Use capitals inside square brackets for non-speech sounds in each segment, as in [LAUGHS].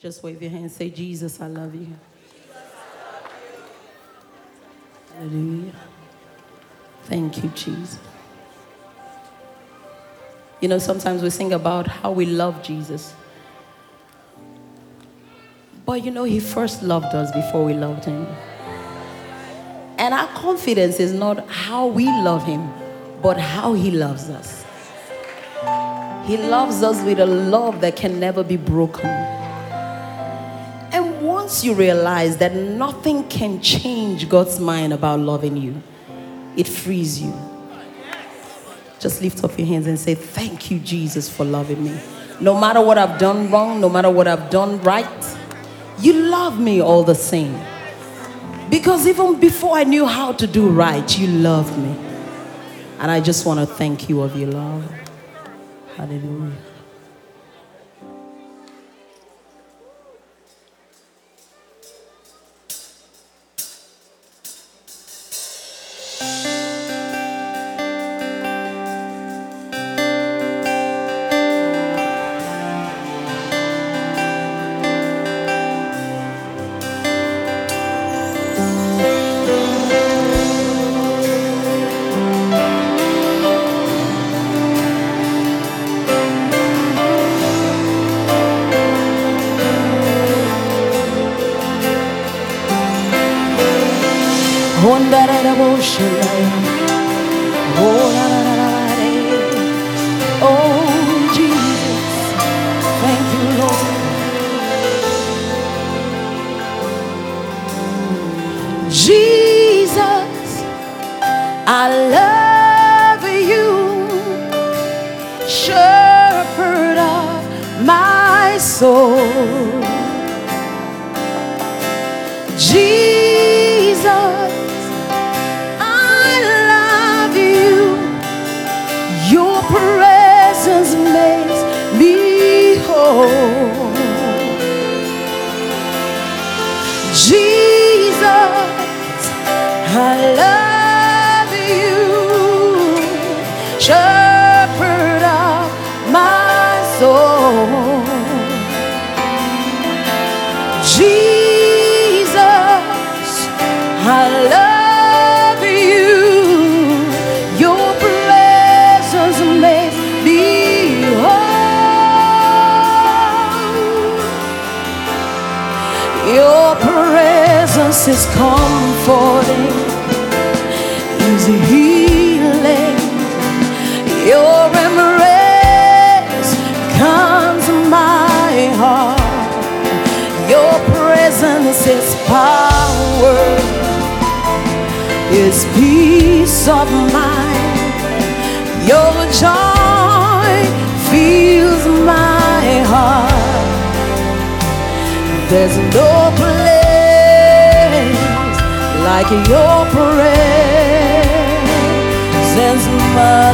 Just wave your hand and say, Jesus, I love you. Hallelujah. Thank you, Jesus. You know, sometimes we think about how we love Jesus. But you know, He first loved us before we loved Him. And our confidence is not how we love Him, but how He loves us. He loves us with a love that can never be broken. Once you realize that nothing can change God's mind about loving you, it frees you. Just lift up your hands and say, Thank you, Jesus, for loving me. No matter what I've done wrong, no matter what I've done right, you love me all the same. Because even before I knew how to do right, you loved me. And I just want to thank you of your love. Hallelujah. Oh Jesus, thank you Lord. Jesus, I love you, shepherd of my soul. Jesus, is comforting, is healing. Your embrace comes my heart. Your presence is power, is peace of mind. Your joy fills my heart. There's no place like your presence, my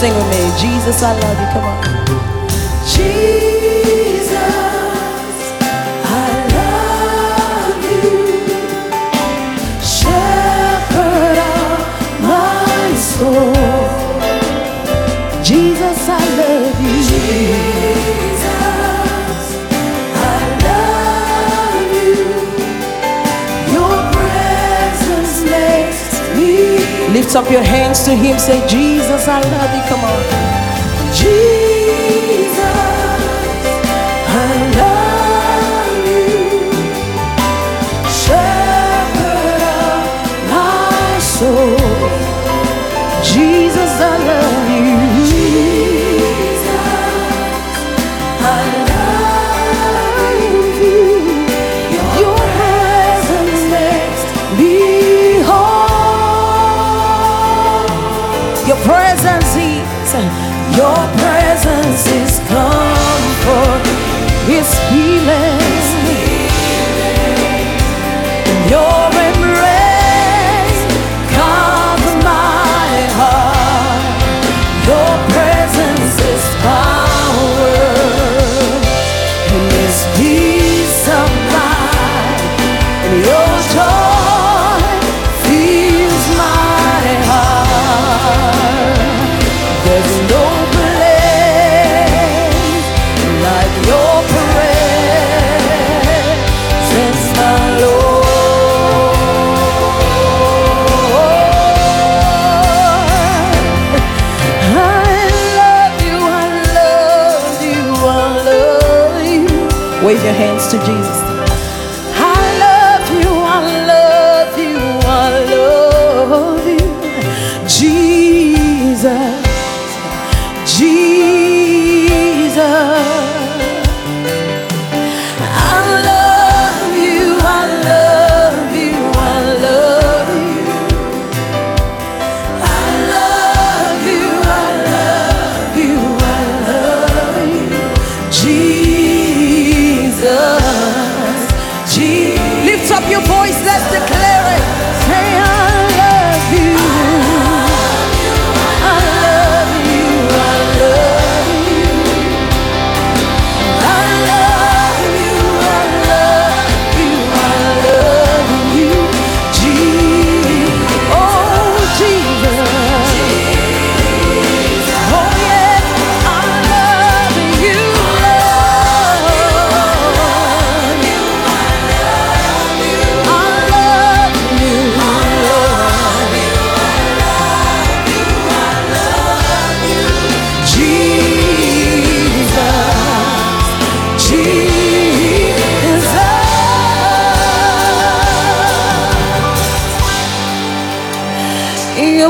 sing with me. Jesus, I love you. Come on. Jesus, I love you. Shepherd of my soul. Lift up your hands to Him. Say, Jesus, I love you. Come on. Jesus, I love you. Shepherd of my soul. Jesus, I love you. Your presence Wave your hands to Jesus. Jesus. Je- Lift up your voice, let's declare it. Say,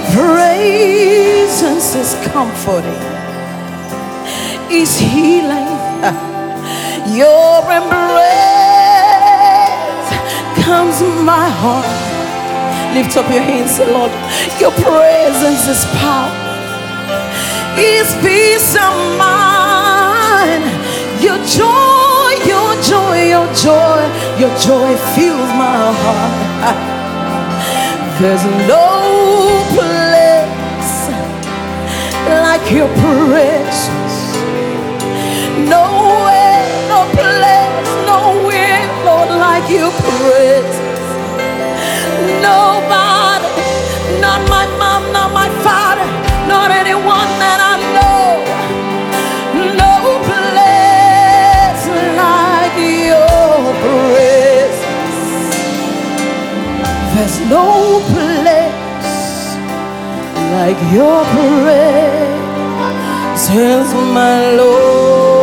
Your presence is comforting, is healing. [LAUGHS] Your embrace comes my heart. Lift up your hands, Lord. Your presence is power, is peace of mind. Your joy, your joy, your joy, your joy fills my heart. [LAUGHS] There's no place like your presence. Nowhere, no place, nowhere, Lord, like your presence. Nobody, not my mom, not my father, not anyone that I know. No place like your presence. There's no place like your presence, my Lord.